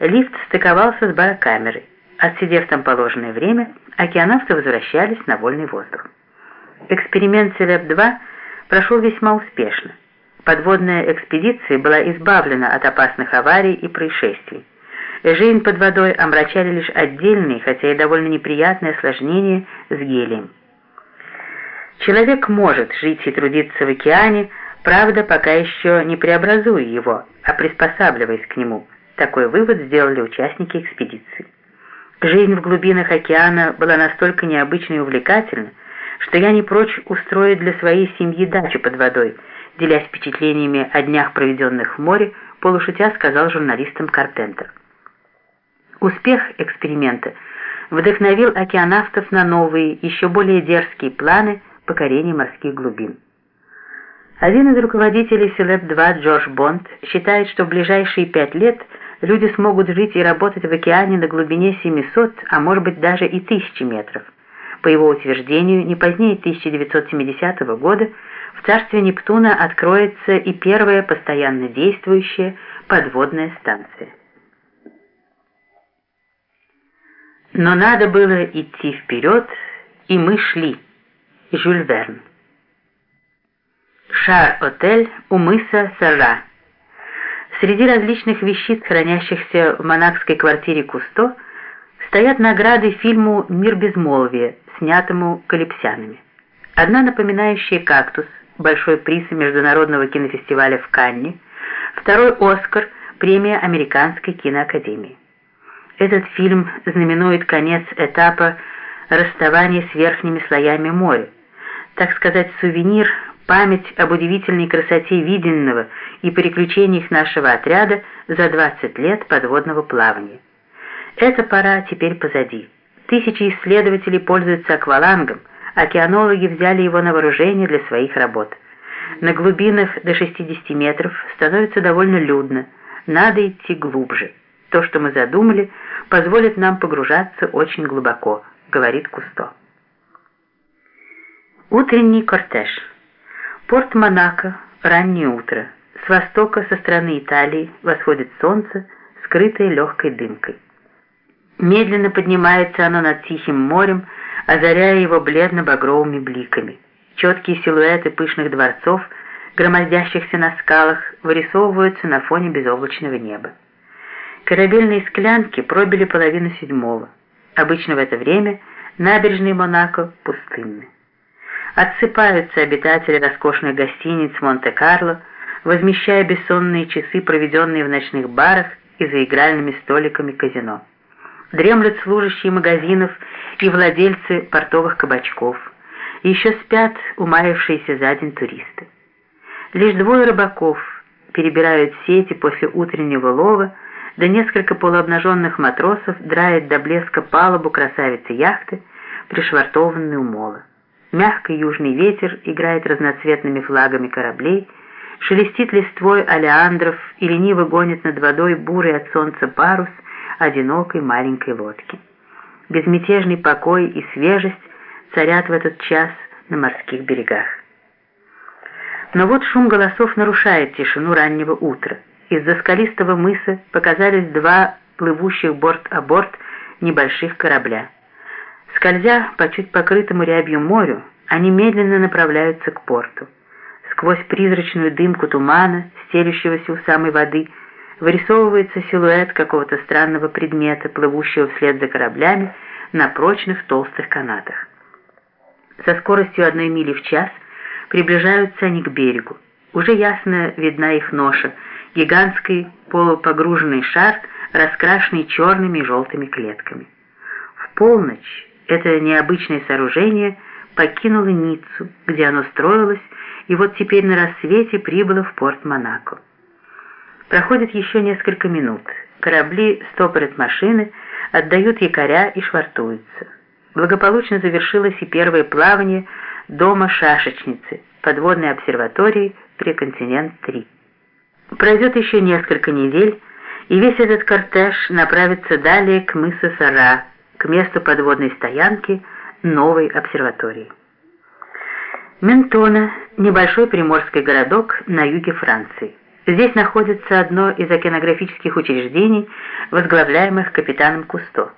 лифт стыковался с барокамерой. Отсидев там положенное время, океанавты возвращались на вольный воздух. Эксперимент Селеп-2 прошел весьма успешно. Подводная экспедиция была избавлена от опасных аварий и происшествий. Жизнь под водой омрачали лишь отдельные, хотя и довольно неприятные осложнения с гелием. Человек может жить и трудиться в океане, правда, пока еще не преобразуя его, а приспосабливаясь к нему. Такой вывод сделали участники экспедиции. Жизнь в глубинах океана была настолько необычной и увлекательна, что я не прочь устроить для своей семьи дачу под водой, делясь впечатлениями о днях, проведенных в море, полушутя сказал журналистам Карпентер. Успех эксперимента вдохновил океанавтов на новые, еще более дерзкие планы покорения морских глубин. Один из руководителей Селеп-2, Джордж Бонд, считает, что в ближайшие пять лет люди смогут жить и работать в океане на глубине 700, а может быть даже и 1000 метров. По его утверждению, не позднее 1970 года в царстве Нептуна откроется и первая постоянно действующая подводная станция. Но надо было идти вперед, и мы шли. Жюль Верн. Шар-отель у мыса Сара. Среди различных вещиц, хранящихся в монахской квартире Кусто, стоят награды фильму «Мир безмолвия», снятому калипсянами. Одна напоминающая кактус, большой приз Международного кинофестиваля в Канне, второй «Оскар», премия Американской киноакадемии. Этот фильм знаменует конец этапа расставания с верхними слоями моря, так сказать, сувенир, память об удивительной красоте виденного и приключениях нашего отряда за 20 лет подводного плавания. Эта пора теперь позади. Тысячи исследователей пользуются аквалангом, океанологи взяли его на вооружение для своих работ. На глубинах до 60 метров становится довольно людно, надо идти глубже. То, что мы задумали, позволит нам погружаться очень глубоко, говорит Кусто. Утренний кортеж. Порт Монако, раннее утро. С востока, со стороны Италии, восходит солнце, скрытое легкой дымкой. Медленно поднимается оно над Тихим морем, озаряя его бледно-багровыми бликами. Четкие силуэты пышных дворцов, громоздящихся на скалах, вырисовываются на фоне безоблачного неба. Корабельные склянки пробили половину седьмого. Обычно в это время набережные Монако пустынны. Отсыпаются обитатели роскошных гостиниц Монте-Карло, возмещая бессонные часы, проведенные в ночных барах и за игральными столиками казино. Дремлют служащие магазинов и владельцы портовых кабачков. Еще спят умаявшиеся за день туристы. Лишь двое рыбаков перебирают сети после утреннего лова, да несколько полуобнаженных матросов драет до блеска палубу красавицы яхты, пришвартованной у мола. Мягкий южный ветер играет разноцветными флагами кораблей, шелестит листвой алиандров и лениво гонит над водой бурый от солнца парус одинокой маленькой лодки. Безмятежный покой и свежесть царят в этот час на морских берегах. Но вот шум голосов нарушает тишину раннего утра. Из-за скалистого мыса показались два плывущих борт о борт небольших корабля. Скользя по чуть покрытому рябью морю, они медленно направляются к порту. Сквозь призрачную дымку тумана, стелющегося у самой воды, вырисовывается силуэт какого-то странного предмета, плывущего вслед за кораблями на прочных толстых канатах. Со скоростью одной мили в час приближаются они к берегу. Уже ясно видна их ноша, гигантский полупогруженный шар, раскрашенный черными и желтыми клетками. В полночь это необычное сооружение покинуло Ниццу, где оно строилось, и вот теперь на рассвете прибыло в порт Монако. Проходит еще несколько минут. Корабли стопорят машины, отдают якоря и швартуются. Благополучно завершилось и первое плавание дома шашечницы, подводной обсерватории Преконтинент-3. Пройдет еще несколько недель, и весь этот кортеж направится далее к мысу Сара, к месту подводной стоянки новой обсерватории. Ментона – небольшой приморский городок на юге Франции. Здесь находится одно из океанографических учреждений, возглавляемых капитаном Кусто.